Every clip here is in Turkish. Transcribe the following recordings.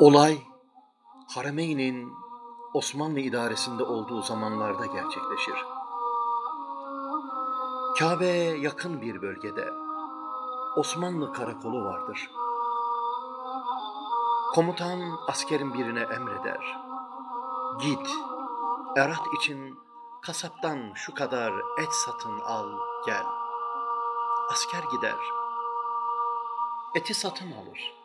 Olay Harameyn'in Osmanlı idaresinde olduğu zamanlarda gerçekleşir. Kabe'ye yakın bir bölgede Osmanlı karakolu vardır. Komutan askerin birine emreder. Git, erat için kasaptan şu kadar et satın al gel. Asker gider. Eti satın alır.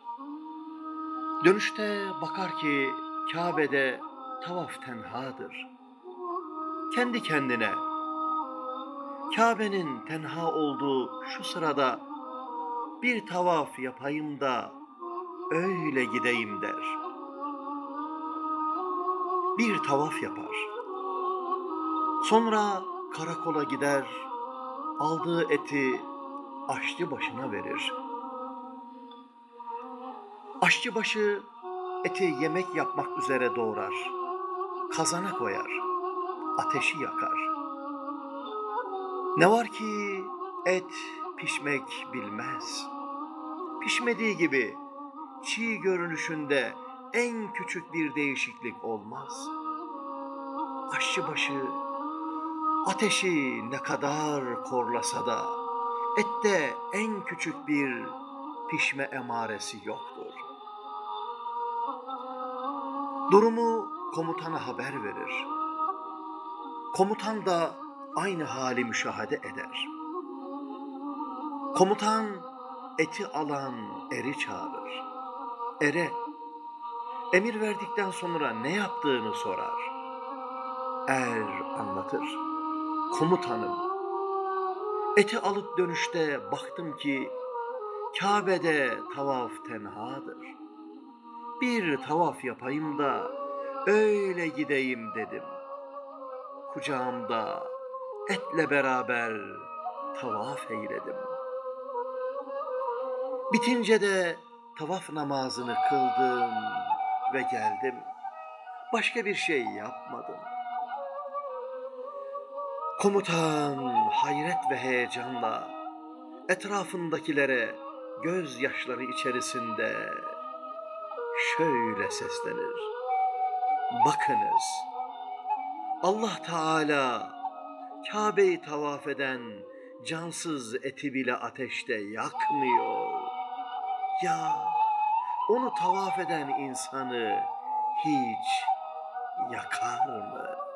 Dönüşte bakar ki Kabe'de tavaf tenhadır. Kendi kendine Kabe'nin tenha olduğu şu sırada bir tavaf yapayım da öyle gideyim der. Bir tavaf yapar. Sonra karakola gider, aldığı eti aşçı başına verir. Aşçıbaşı eti yemek yapmak üzere doğrar. Kazana koyar. Ateşi yakar. Ne var ki et pişmek bilmez. Pişmediği gibi çiğ görünüşünde en küçük bir değişiklik olmaz. Aşçıbaşı ateşi ne kadar korlasa da ette en küçük bir pişme emaresi yoktur. Durumu komutana haber verir. Komutan da aynı hali müşahede eder. Komutan eti alan eri çağırır. Ere emir verdikten sonra ne yaptığını sorar. Er anlatır. Komutanım, eti alıp dönüşte baktım ki Kabe'de tavaf tenhadır. Bir tavaf yapayım da öyle gideyim dedim. Kucağımda etle beraber tavaf eyledim. Bitince de tavaf namazını kıldım ve geldim. Başka bir şey yapmadım. Komutan hayret ve heyecanla etrafındakilere gözyaşları içerisinde şöyle seslenir. Bakınız Allah Teala Kabe'yi tavaf eden cansız eti bile ateşte yakmıyor. Ya onu tavaf eden insanı hiç yakar mı?''